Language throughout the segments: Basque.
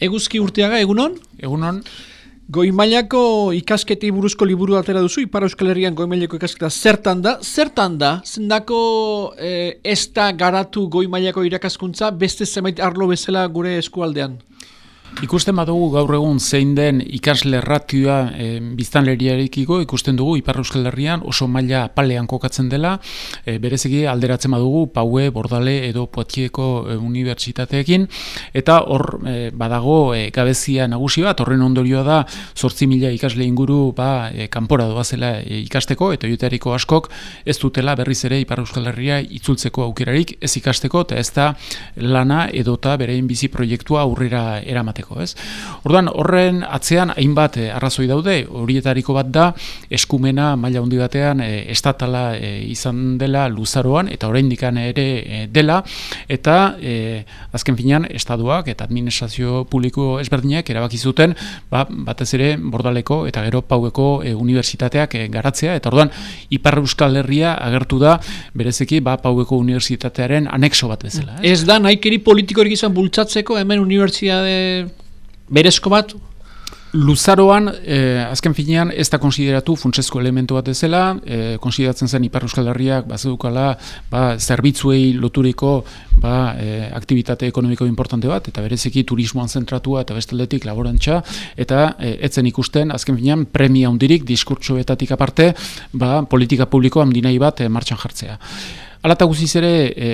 Eguzki urteaga, egunon? Egunon. Goi mailako ikasketi buruzko liburu atera duzu, Ipar Euskal Herrian goi mailako ikasketa zertan da? Zertan da? Zendako eh, ez da garatu goi mailako irakaskuntza beste zemait arlo bezala gure eskualdean? Ikusten badugu gaur egun zein den ikasle ratioa e, biztanleriarekiko ikusten dugu Ipar Euskal Herrian oso maila palean kokatzen dela, e, bereziki alderatzen badugu Paue, Bordale edo Poitieko e, unibertsitateekin. Eta hor e, badago e, gabezia nagusi bat, horren ondorioa da 8.000 ikasle inguru ba e, kanpora doazela e, ikasteko eta joteriko askok ez dutela berriz ere Ipar Euskal Herria itzultzeko aukerarik. Ez ikasteko eta ez da lana edota berein bizi proiektua aurrera eramate izateko, ez? Orduan, horren atzean hainbat eh, arrazoi daude, horietariko bat da eskumena maila handi batean e, estatala eh, izan dela luzaroan eta oraindikan ere dela eta azken finean estaduak eta administrazio publiko ezberdinak erabaki zuten, ba, batez ere Bordaleko eta gero Paueko unibertsitateak garatzea eta orduan Ipar Euskal Herria agertu da berezeki ba Paueko unibertsitatearen anexo bat bezala, ez? Ez da nahikeri politikorik izan bultzatzeko hemen unibertsitate berezko bat Luzaroan, eh, azken finean, ez da konsideratu funtsezko elementu bat ezela, eh, konsideratzen zen Ipar Euskal Herriak bazedukala ba, zerbitzuei loturiko ba, eh, aktivitate ekonomiko importante bat, eta bereziki turismoan zentratua eta bestaldetik laborantza, eta eh, etzen ikusten, azken finean, premia hundirik, diskurtsoetatik aparte, ba, politika publiko handinai bat eh, martxan jartzea. Alata guziz ere e,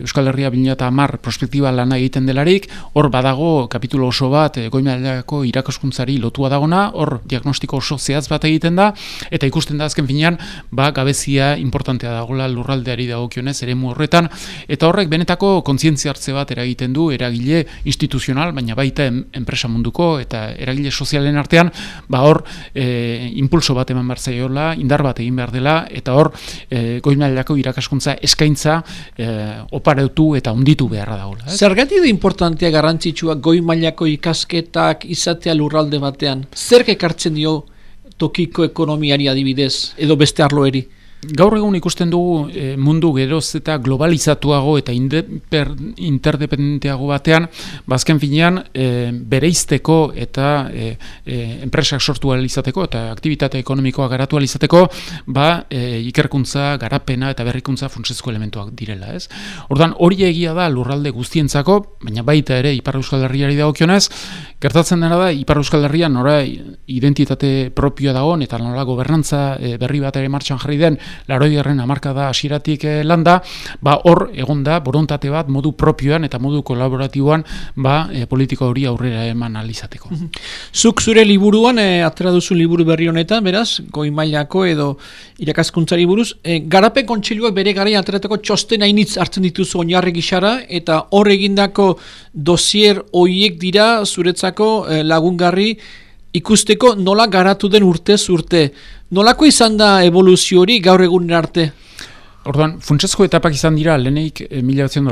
Euskal Herria bina eta amar prospektiba lana egiten delarik, hor badago kapitulo oso bat e, goimealako irakaskuntzari lotua dagona, hor diagnostiko oso zehaz bat egiten da, eta ikusten da azken finean, ba, gabezia importantea dagoela lurraldeari dagokionez ere horretan, eta horrek benetako kontzientzia hartze bat eragiten du, eragile instituzional, baina baita enpresa munduko, eta eragile sozialen artean, ba hor e, impulso bat eman behar indar bat egin behar dela, eta hor e, goimealako irakaskuntza eskaintza e, opareutu eta onditu beharra dagoela. Eh? Zergatik da importantea garrantzitsua goi mailako ikasketak izatea lurralde batean? Zer ekartzen dio tokiko ekonomiari adibidez edo beste arloeri? Gaur egun ikusten dugu e, mundu geroz eta globalizatuago eta interdependenteago batean, bazken ba, finean e, bereizteko eta e, e, enpresak sortu izateko eta aktivitate ekonomikoa garatu izateko, ba, e, ikerkuntza, garapena eta berrikuntza funtsezko elementuak direla. ez. Ordan hori egia da lurralde guztientzako, baina baita ere Ipar Euskal Herriari dagokionez, gertatzen dena da Ipar Euskal Herrian nora identitate propioa dagoen eta nola gobernantza e, berri bat ere martxan jarri den laroi garren amarka da asiratik eh, landa, ba hor egon da borontate bat modu propioan eta modu kolaboratiboan ba e, politika hori aurrera eman alizateko. Zuk zure liburuan e, atera duzu liburu berri honetan, beraz, goi mailako edo irakaskuntzari buruz, e, garapen kontseiluak bere garaia aterateko txosten hainitz hartzen dituzu oinarri gixara eta hor egindako dosier hoiek dira zuretzako lagungarri ikusteko nola garatu den urtez urte. Nolako izan da evoluzio hori gaur egunen arte? Orduan, funtsezko etapak izan dira, lehenik, e, mila batzen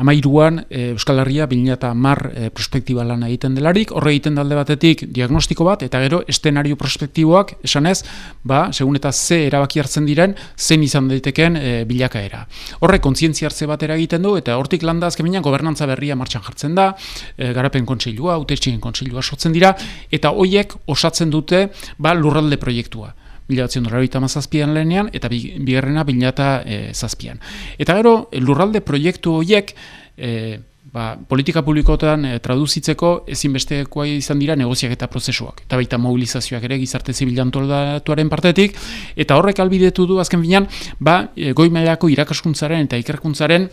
amairuan, e, Euskal Herria, bila eta mar e, prospektiba lan egiten delarik, horre egiten dalde batetik diagnostiko bat, eta gero, estenario prospektiboak, esanez, ba, segun eta ze erabaki hartzen diren, zen izan daiteken e, bilakaera. Horre, kontzientzia hartze bat egiten du, eta hortik landa azken gobernantza berria martxan jartzen da, e, garapen kontseilua, utetxien kontseilua sortzen dira, eta hoiek osatzen dute, ba, lurralde proiektua batzen dut mazazpian lehenean, eta bigarrena bila eta e, zazpian. Eta gero, lurralde proiektu horiek, e, ba, politika publikotan e, traduzitzeko ezinbestekoa izan dira negoziak eta prozesuak. Eta baita mobilizazioak ere gizarte zibilantolatuaren partetik, eta horrek albidetu du azken finean, ba, e, goi mailako irakaskuntzaren eta ikerkuntzaren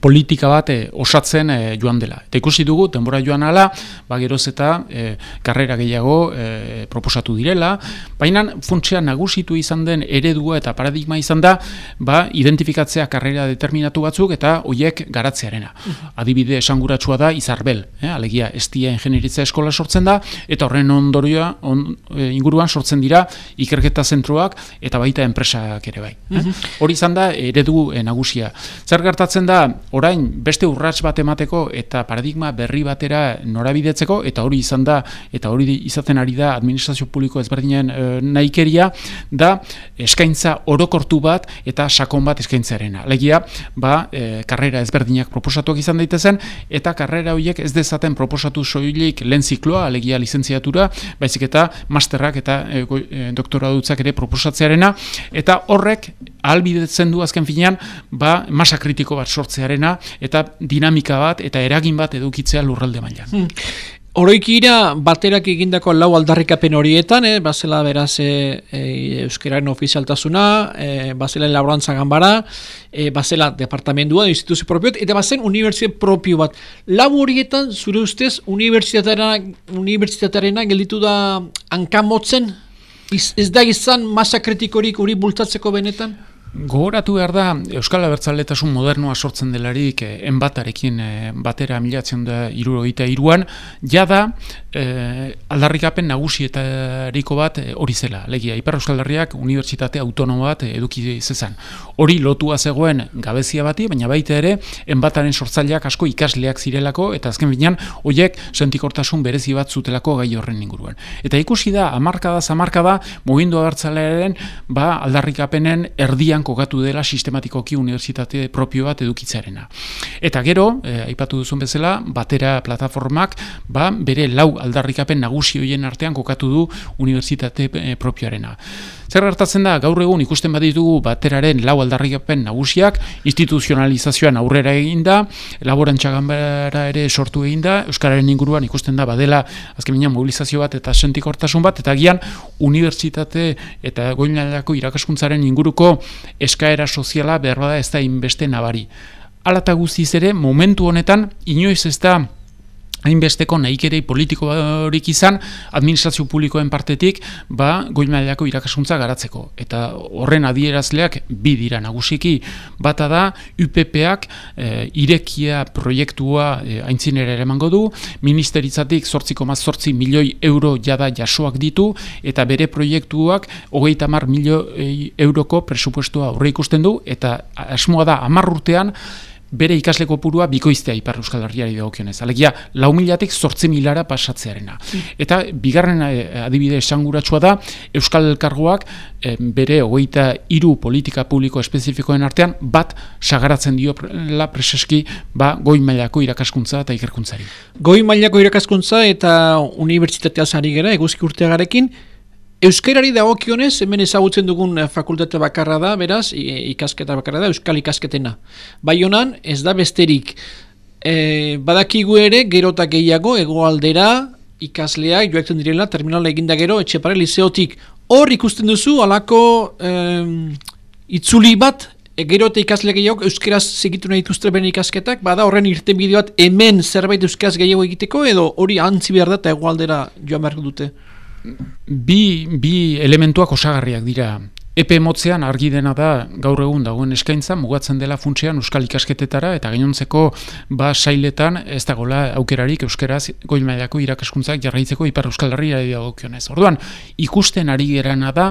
politika bat eh, osatzen e, joan dela. Eta ikusi dugu, denbora joan ala, ba, geroz eta e, karrera gehiago proposatu direla, baina funtzia nagusitu izan den eredua eta paradigma izan da, ba, identifikatzea karrera determinatu batzuk eta hoiek garatzearena. Mhm. Adibide esanguratsua da izarbel, eh? alegia estia ingenieritza eskola sortzen da, eta horren ondorioa on, inguruan sortzen dira ikerketa zentroak eta baita enpresak ere bai. Eh? Mhm. Hori izan da eredu nagusia. Zer gertatzen da orain beste urrats bat emateko eta paradigma berri batera norabidetzeko eta hori izan da eta hori izaten ari da administrazio publiko ezberdinen e, nahikeria da eskaintza orokortu bat eta sakon bat eskaintzarena. Legia, ba, e, karrera ezberdinak proposatuak izan daitezen eta karrera horiek ez dezaten proposatu soilik lehen zikloa, alegia lizentziatura, baizik eta masterrak eta e, e, doktora dutzak ere proposatzearena eta horrek albidetzen du azken finean ba, masa kritiko bat sortzearena eta dinamika bat eta eragin bat edukitzea lurralde mailan. Hmm. Oroikira baterak egindako lau aldarrikapen horietan, eh, bazela beraz e, euskararen ofizialtasuna, e, bazela laborantza ganbara, e, bazela departamendua, instituzio propio, eta bazen unibertsitate propio bat. Lau horietan, zure ustez, unibertsitatearena gelditu da hankamotzen? Ez da izan masa kritikorik hori bultatzeko benetan? Gogoratu behar da, Euskal Abertzaletasun modernoa sortzen delarik eh, enbatarekin eh, batera milatzen da iruro eta iruan, jada eh, aldarrikapen nagusietariko bat eh, zela. Legia, Ipar Euskal Herriak Unibertsitate Autonomo bat eduki zezan. Hori lotua zegoen gabezia bati, baina baita ere, enbataren sortzaileak asko ikasleak zirelako, eta azken binean, horiek sentikortasun berezi bat zutelako gai horren inguruan. Eta ikusi da, amarkada, zamarkada, mugindu abertzalearen, ba, aldarrikapenen erdian kokatu dela sistematikoki unibertsitate propio bat edukitzarena. Eta gero, eh, aipatu duzun bezala, batera plataformak ba, bere lau aldarrikapen nagusi hoien artean kokatu du unibertsitate eh, propioarena. Zer hartatzen da, gaur egun ikusten baditugu bateraren lau aldarrikapen nagusiak, instituzionalizazioan aurrera eginda, laborantxagambara ere sortu eginda, Euskararen inguruan ikusten da, badela, azken mobilizazio bat eta sentikortasun bat, eta gian unibertsitate eta goinalako irakaskuntzaren inguruko eskaera soziala behar bada ez da inbeste nabari. Alata guztiz ere, momentu honetan, inoiz ez da hainbesteko nahikerei politiko horik izan administrazio publikoen partetik ba goi mailako irakaskuntza garatzeko. Eta horren adierazleak bi dira nagusiki. Bata da UPPak e, irekia proiektua e, aintzinera ere emango du. Ministeritzatik 8,8 milioi euro jada jasoak ditu. Eta bere proiektuak 30 milioi euroko presupuestua aurre ikusten du. Eta asmoa da 10 urtean bere ikasle kopurua bikoiztea Ipar Euskal Herriari dagokionez. Alegia, lau milatik sortzi milara pasatzearena. Eta bigarren eh, adibide esanguratsua da, Euskal Elkargoak eh, bere hogeita hiru politika publiko espezifikoen artean bat sagaratzen dio la preseski ba, goi mailako irakaskuntza eta ikerkuntzari. Goi mailako irakaskuntza eta unibertsitatea zari gera, eguzki urteagarekin, Euskarari dagokionez hemen ezagutzen dugun eh, fakultate bakarra da, beraz, ikasketa bakarra da, euskal ikasketena. Bai honan, ez da besterik. E, badakigu ere, gerotak gehiago, egoaldera, ikaslea, joakten direla, terminala eginda gero, etxepare liseotik. Hor ikusten duzu, alako e, itzuli bat, e, gero eta ikasle gehiago, euskaraz segitu nahi dituzte bene ikasketak, bada horren irten bideo bat, hemen zerbait euskaraz gehiago egiteko, edo hori antzi behar da eta egoaldera joan behar dute bi, bi elementuak osagarriak dira. Epe motzean argi dena da gaur egun dagoen eskaintza mugatzen dela funtsean euskal ikasketetara eta gainontzeko ba sailetan ez dagola aukerarik euskeraz goi mailako irakaskuntzak jarraitzeko ipar euskal herria dagokionez. Orduan ikusten ari gerana da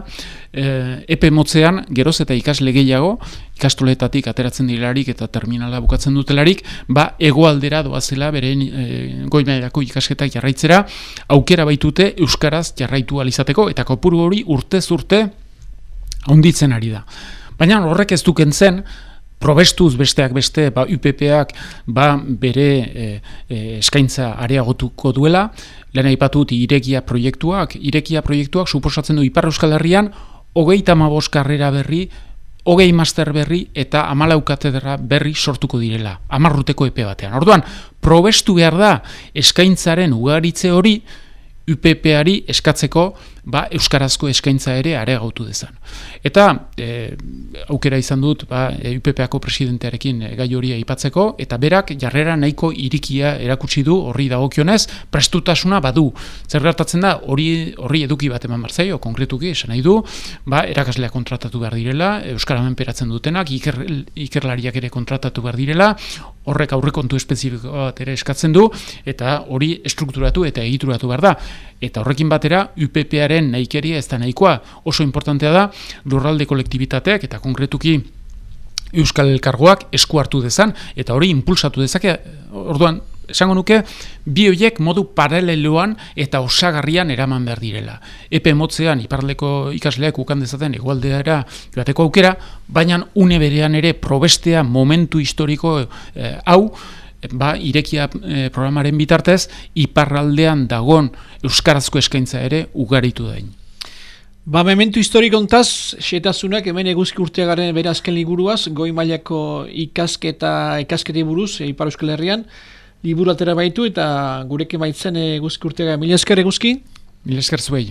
e, epe motzean geroz eta ikasle gehiago ikastoletatik ateratzen direlarik eta terminala bukatzen dutelarik ba hegoaldera doazela beren e, goi mailako ikasketak jarraitzera aukera baitute euskaraz jarraitu alizateko eta kopuru hori urtez urte onditzen ari da. Baina horrek ez duken zen, probestuz besteak beste, ba, UPPak ba, bere e, e, eskaintza areagotuko duela, lehen aipatut irekia proiektuak, irekia proiektuak suposatzen du Ipar Euskal Herrian, hogeita mabos karrera berri, hogei master berri eta amalau katedra berri sortuko direla, amarruteko epe batean. Orduan, probestu behar da eskaintzaren ugaritze hori, UPP-ari eskatzeko ba, euskarazko eskaintza ere aregautu dezan. Eta e, aukera izan dut ba, e, UPP-ako presidentearekin e, gai hori aipatzeko eta berak jarrera nahiko irikia erakutsi du horri dagokionez prestutasuna badu. Zer gertatzen da hori horri eduki bat eman martzaio, konkretuki esan nahi du, ba, erakaslea kontratatu behar direla, euskaramen peratzen dutenak, iker, ikerlariak ere kontratatu behar direla, horrek aurrekontu espezifiko bat ere eskatzen du, eta hori estrukturatu eta egituratu behar da. Eta horrekin batera, UPP-aren nahikeria ez da nahikoa oso importantea da, lurralde kolektibitateak eta konkretuki Euskal Elkargoak esku hartu dezan, eta hori impulsatu dezake, orduan, esango nuke, bi horiek modu paraleloan eta osagarrian eraman behar direla. Epe motzean, iparleko ikasleak ukan dezaten egualdeara joateko aukera, baina une berean ere probestea momentu historiko eh, hau, ba, irekia eh, programaren bitartez, iparraldean dagon euskarazko eskaintza ere ugaritu dain. Ba, memento historiko ontaz, xetazunak hemen eguzki urteagaren bere azken liburuaz, goi mailako ikasketa, ikasketi buruz, e, Ipar Euskal Herrian, liburu atera baitu eta gureke baitzen eguzki urteaga. Mila esker eguzki? Mila esker zuei.